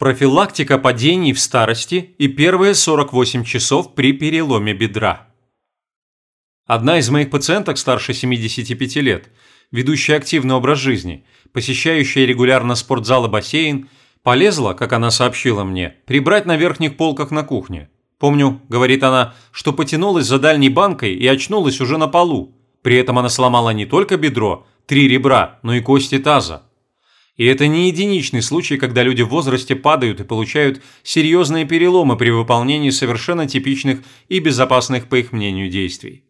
Профилактика падений в старости и первые 48 часов при переломе бедра. Одна из моих пациенток старше 75 лет, ведущая активный образ жизни, посещающая регулярно спортзал и бассейн, полезла, как она сообщила мне, прибрать на верхних полках на кухне. Помню, говорит она, что потянулась за дальней банкой и очнулась уже на полу. При этом она сломала не только бедро, три ребра, но и кости таза. И это не единичный случай, когда люди в возрасте падают и получают серьезные переломы при выполнении совершенно типичных и безопасных, по их мнению, действий.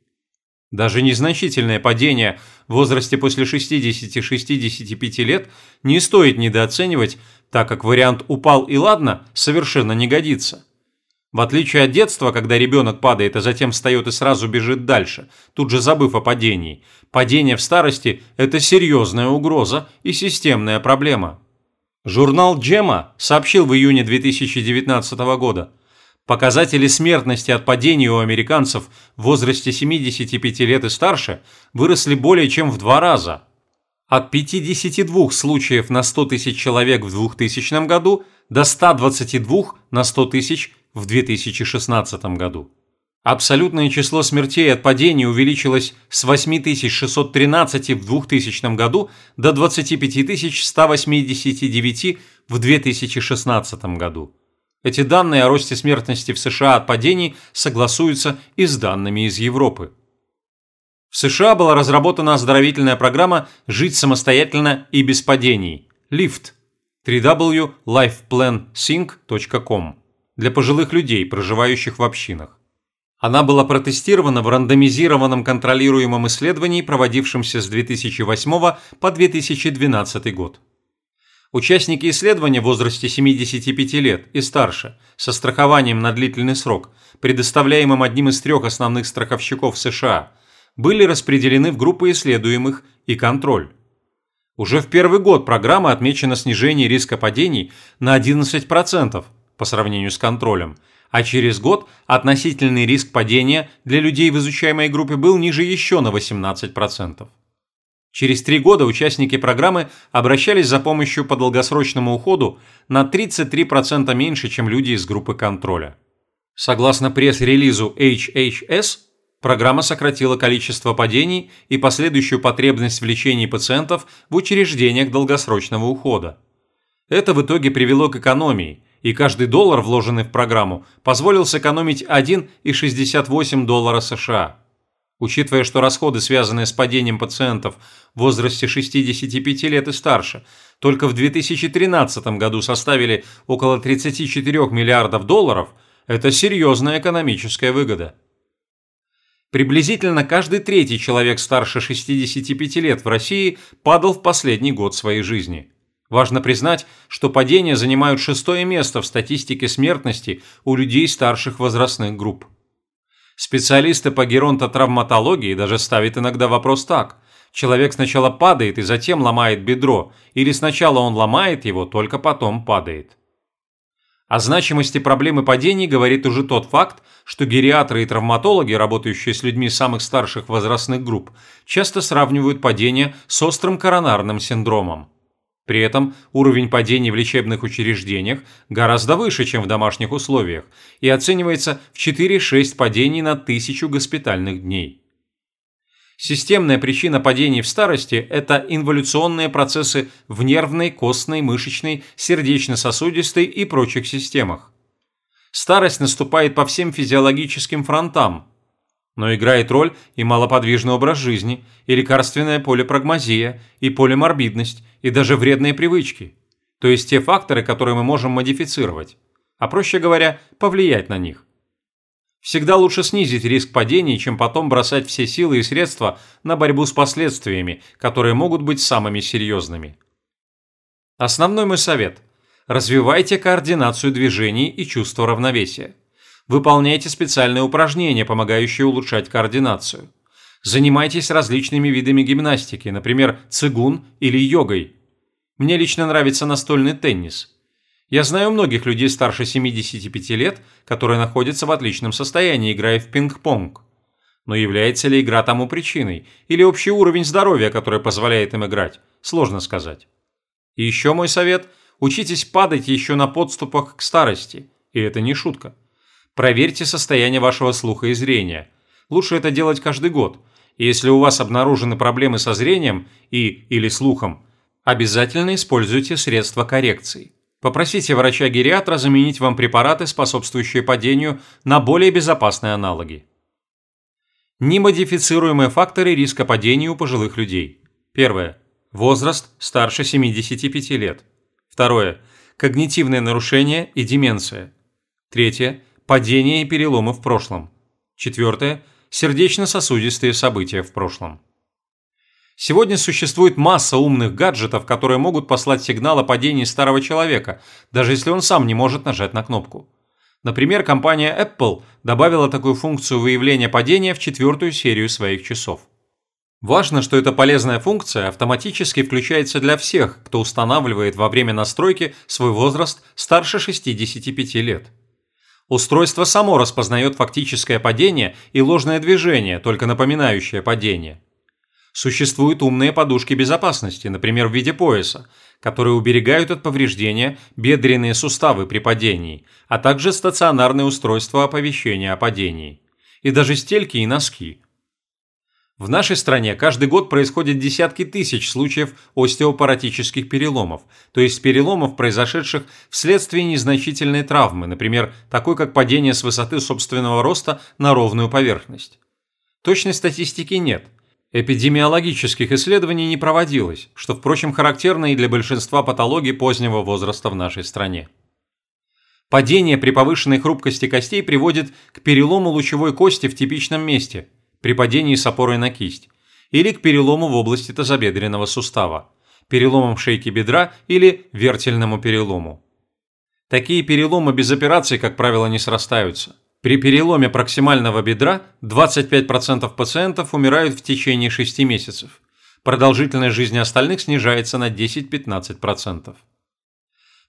Даже незначительное падение в возрасте после 60-65 лет не стоит недооценивать, так как вариант «упал и ладно» совершенно не годится. В отличие от детства, когда ребенок падает, а затем встает и сразу бежит дальше, тут же забыв о падении, падение в старости – это серьезная угроза и системная проблема. Журнал Джема сообщил в июне 2019 года, показатели смертности от падений у американцев в возрасте 75 лет и старше выросли более чем в два раза. От 52 случаев на 100 тысяч человек в 2000 году до 122 на 100 тысяч в 2016 году. Абсолютное число смертей от падений увеличилось с 8613 в 2000 году до 25189 в 2016 году. Эти данные о росте смертности в США от падений согласуются и с данными из Европы. В США была разработана оздоровительная программа «Жить самостоятельно и без падений» – LIFT – www.lifeplansync.com для пожилых людей, проживающих в общинах. Она была протестирована в рандомизированном контролируемом исследовании, проводившемся с 2008 по 2012 год. Участники исследования в возрасте 75 лет и старше со страхованием на длительный срок, предоставляемым одним из трех основных страховщиков США, были распределены в группы исследуемых и контроль. Уже в первый год программа отмечена снижение риска падений на 11% по сравнению с контролем, а через год относительный риск падения для людей в изучаемой группе был ниже еще на 18%. Через три года участники программы обращались за помощью по долгосрочному уходу на 33% меньше, чем люди из группы контроля. Согласно пресс-релизу HHS, программа сократила количество падений и последующую потребность в лечении пациентов в учреждениях долгосрочного ухода. Это в итоге привело к экономии – и каждый доллар, вложенный в программу, позволил сэкономить 1,68 доллара США. Учитывая, что расходы, связанные с падением пациентов в возрасте 65 лет и старше, только в 2013 году составили около 34 миллиардов долларов, это серьезная экономическая выгода. Приблизительно каждый третий человек старше 65 лет в России падал в последний год своей жизни – Важно признать, что падения занимают шестое место в статистике смертности у людей старших возрастных групп. Специалисты по геронтотравматологии даже ставят иногда вопрос так. Человек сначала падает и затем ломает бедро, или сначала он ломает его, только потом падает. О значимости проблемы падений говорит уже тот факт, что гериатры и травматологи, работающие с людьми самых старших возрастных групп, часто сравнивают падение с острым коронарным синдромом. При этом уровень падений в лечебных учреждениях гораздо выше, чем в домашних условиях, и оценивается в 4-6 падений на тысячу госпитальных дней. Системная причина падений в старости – это инволюционные процессы в нервной, костной, мышечной, сердечно-сосудистой и прочих системах. Старость наступает по всем физиологическим фронтам, но играет роль и малоподвижный образ жизни, и лекарственная полипрагмазия, и полиморбидность, и даже вредные привычки. То есть те факторы, которые мы можем модифицировать. А проще говоря, повлиять на них. Всегда лучше снизить риск падений, чем потом бросать все силы и средства на борьбу с последствиями, которые могут быть самыми серьезными. Основной мой совет – развивайте координацию движений и чувство равновесия. Выполняйте специальные упражнения, помогающие улучшать координацию. Занимайтесь различными видами гимнастики, например, цигун или йогой. Мне лично нравится настольный теннис. Я знаю многих людей старше 75 лет, которые находятся в отличном состоянии, играя в пинг-понг. Но является ли игра тому причиной? Или общий уровень здоровья, который позволяет им играть? Сложно сказать. И еще мой совет – Учитесь падать еще на подступах к старости, и это не шутка. Проверьте состояние вашего слуха и зрения. Лучше это делать каждый год. Если у вас обнаружены проблемы со зрением и или слухом, обязательно используйте средства коррекции. Попросите врача-гериатра заменить вам препараты, способствующие падению, на более безопасные аналоги. Немодифицируемые факторы риска падения у пожилых людей. Первое. Возраст старше 75 лет. Второе. Когнитивные нарушения и деменция. Третье. Падение и переломы в прошлом. Четвертое. Сердечно-сосудистые события в прошлом. Сегодня существует масса умных гаджетов, которые могут послать сигнал о падении старого человека, даже если он сам не может нажать на кнопку. Например, компания Apple добавила такую функцию выявления падения в четвертую серию своих часов. Важно, что эта полезная функция автоматически включается для всех, кто устанавливает во время настройки свой возраст старше 65 лет. Устройство само распознает фактическое падение и ложное движение, только напоминающее падение. Существуют умные подушки безопасности, например, в виде пояса, которые уберегают от повреждения бедренные суставы при падении, а также стационарные устройства оповещения о падении. И даже стельки и носки – в нашей стране каждый год происходят десятки тысяч случаев остеопаратических переломов, то есть переломов, произошедших вследствие незначительной травмы, например, такой как падение с высоты собственного роста на ровную поверхность. Точной статистики нет. Эпидемиологических исследований не проводилось, что, впрочем, характерно и для большинства патологий позднего возраста в нашей стране. Падение при повышенной хрупкости костей приводит к перелому лучевой кости в типичном месте – при падении с опорой на кисть, или к перелому в области тазобедренного сустава, переломам шейки бедра или вертельному перелому. Такие переломы без операции, как правило, не срастаются. При переломе проксимального бедра 25% пациентов умирают в течение 6 месяцев. Продолжительность жизни остальных снижается на 10-15%.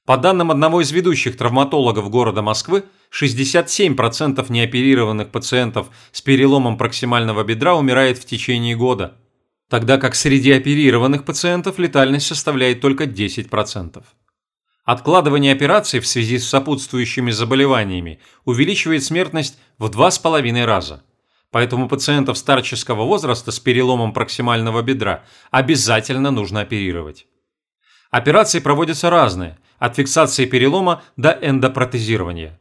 По данным одного из ведущих травматологов города Москвы, 67% неоперированных пациентов с переломом проксимального бедра умирает в течение года, тогда как среди оперированных пациентов летальность составляет только 10%. Откладывание операций в связи с сопутствующими заболеваниями увеличивает смертность в 2,5 раза. Поэтому пациентов старческого возраста с переломом проксимального бедра обязательно нужно оперировать. Операции проводятся разные, от фиксации перелома до эндопротезирования.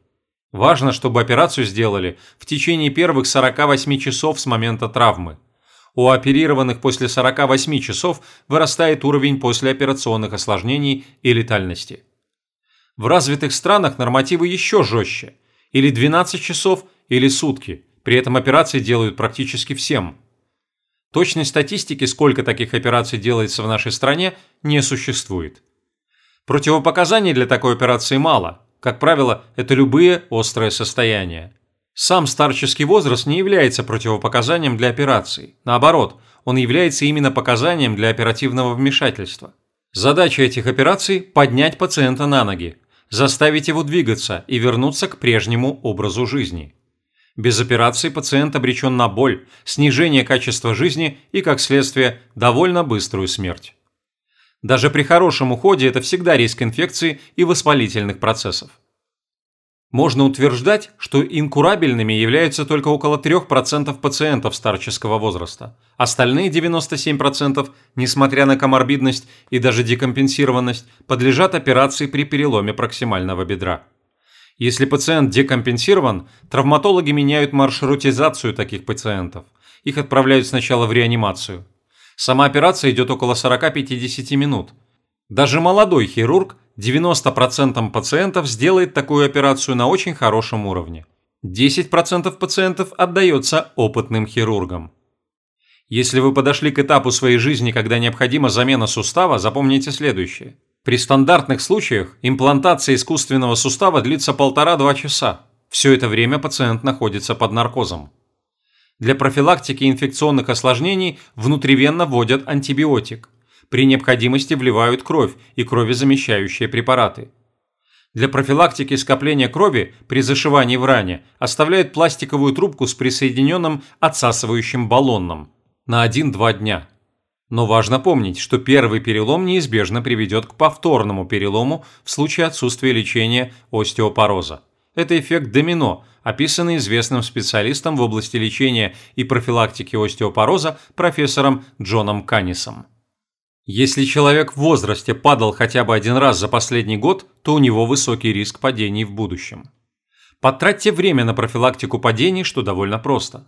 Важно, чтобы операцию сделали в течение первых 48 часов с момента травмы. У оперированных после 48 часов вырастает уровень послеоперационных осложнений и летальности. В развитых странах нормативы еще жестче. Или 12 часов, или сутки. При этом операции делают практически всем. Точной статистики, сколько таких операций делается в нашей стране, не существует. Противопоказаний для такой операции мало. Как правило, это любые острые состояния. Сам старческий возраст не является противопоказанием для операции. Наоборот, он является именно показанием для оперативного вмешательства. Задача этих операций – поднять пациента на ноги, заставить его двигаться и вернуться к прежнему образу жизни. Без операции пациент обречен на боль, снижение качества жизни и, как следствие, довольно быструю смерть. Даже при хорошем уходе это всегда риск инфекции и воспалительных процессов. Можно утверждать, что инкурабельными являются только около 3% пациентов старческого возраста. Остальные 97%, несмотря на коморбидность и даже декомпенсированность, подлежат операции при переломе проксимального бедра. Если пациент декомпенсирован, травматологи меняют маршрутизацию таких пациентов. Их отправляют сначала в реанимацию – Сама операция идет около 40-50 минут. Даже молодой хирург 90% пациентов сделает такую операцию на очень хорошем уровне. 10% пациентов отдается опытным хирургам. Если вы подошли к этапу своей жизни, когда необходима замена сустава, запомните следующее. При стандартных случаях имплантация искусственного сустава длится полтора-два часа. Все это время пациент находится под наркозом. Для профилактики инфекционных осложнений внутривенно вводят антибиотик. При необходимости вливают кровь и кровезамещающие препараты. Для профилактики скопления крови при зашивании в ране оставляют пластиковую трубку с присоединенным отсасывающим баллоном на 1-2 дня. Но важно помнить, что первый перелом неизбежно приведет к повторному перелому в случае отсутствия лечения остеопороза. Это эффект домино, описанный известным специалистом в области лечения и профилактики остеопороза профессором Джоном Каннисом. Если человек в возрасте падал хотя бы один раз за последний год, то у него высокий риск падений в будущем. Потратьте время на профилактику падений, что довольно просто.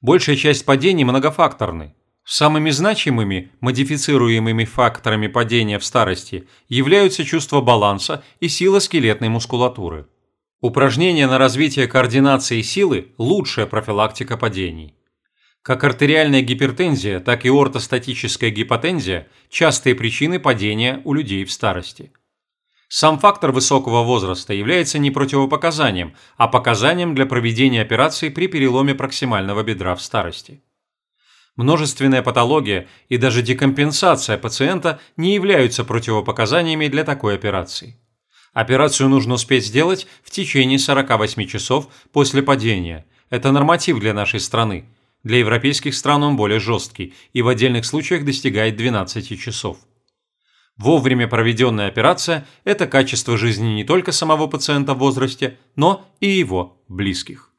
Большая часть падений многофакторны. Самыми значимыми модифицируемыми факторами падения в старости являются чувство баланса и сила скелетной мускулатуры. Упражнения на развитие координации силы – лучшая профилактика падений. Как артериальная гипертензия, так и ортостатическая гипотензия – частые причины падения у людей в старости. Сам фактор высокого возраста является не противопоказанием, а показанием для проведения операции при переломе проксимального бедра в старости. Множественная патология и даже декомпенсация пациента не являются противопоказаниями для такой операции. Операцию нужно успеть сделать в течение 48 часов после падения. Это норматив для нашей страны. Для европейских стран он более жесткий и в отдельных случаях достигает 12 часов. Вовремя проведенная операция – это качество жизни не только самого пациента в возрасте, но и его близких.